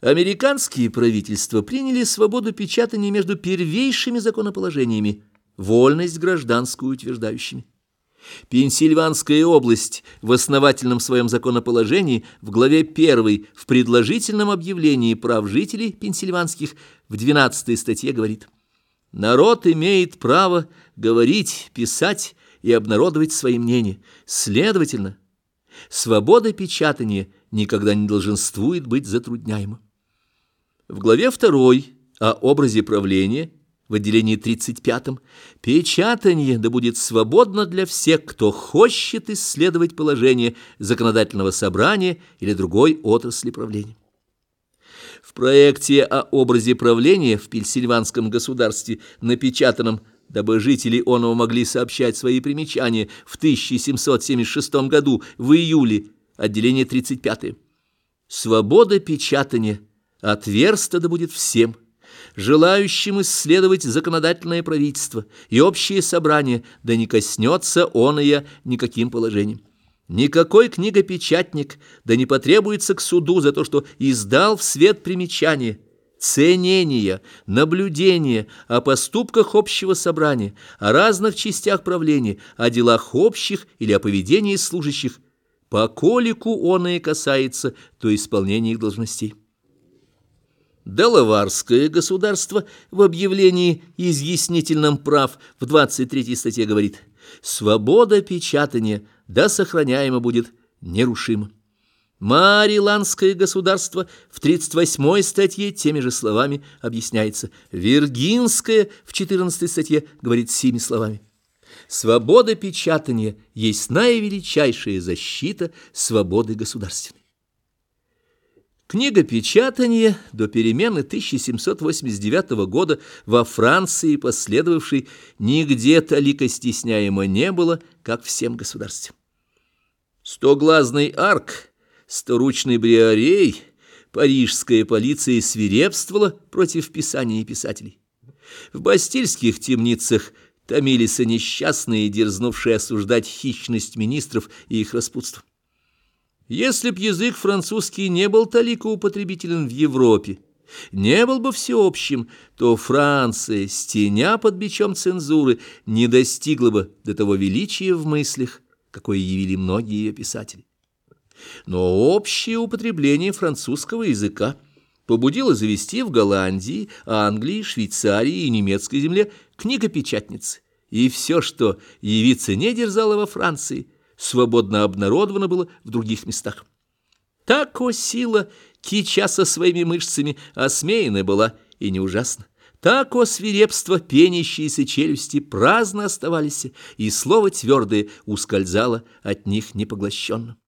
Американские правительства приняли свободу печатания между первейшими законоположениями, вольность гражданскую утверждающими. Пенсильванская область в основательном своем законоположении в главе 1 в предложительном объявлении прав жителей пенсильванских в 12 статье говорит «Народ имеет право говорить, писать и обнародовать свои мнения. Следовательно, свобода печатания никогда не долженствует быть затрудняема». В главе 2 о образе правления в отделении 35 печатание да будет свободно для всех, кто хочет исследовать положение законодательного собрания или другой отрасли правления. В проекте о образе правления в Пенсильванском государстве, напечатанном, дабы жители оного могли сообщать свои примечания в 1776 году в июле, отделение 35 «Свобода печатания» отверста да будет всем, желающим исследовать законодательное правительство и общее собрание, да не коснется оное никаким положением. Никакой книгопечатник да не потребуется к суду за то, что издал в свет примечание, ценения, наблюдения о поступках общего собрания, о разных частях правления, о делах общих или о поведении служащих, по колику оное касается, то исполнения их должностей. Делаварское государство в объявлении изъяснительном прав в 23 статье говорит «Свобода печатания да сохраняема будет нерушима». Мариландское государство в 38 статье теми же словами объясняется. Виргинское в 14 статье говорит сими словами. Свобода печатания есть наивеличайшая защита свободы государственной. Книгопечатание до перемены 1789 года во Франции, последовавшей, нигде толика стесняемо не было, как всем государствам. Стоглазный арк, сторучный бриарей, парижская полиция свирепствовала против писания и писателей. В бастильских темницах томились несчастные, дерзнувшие осуждать хищность министров и их распутство. Если б язык французский не был талико употребителен в Европе, не был бы всеобщим, то Франция, стеня под бичом цензуры, не достигла бы до того величия в мыслях, какое явили многие ее писатели. Но общее употребление французского языка побудило завести в Голландии, Англии, Швейцарии и немецкой земле книгопечатницы, и все, что явиться не дерзало во Франции – свободно обнародовано было в других местах. Так сила, кича со своими мышцами, осмеяна была и не ужасна. Так о свирепство пенящиеся челюсти праздно оставались, и слово твердое ускользало от них непоглощенно.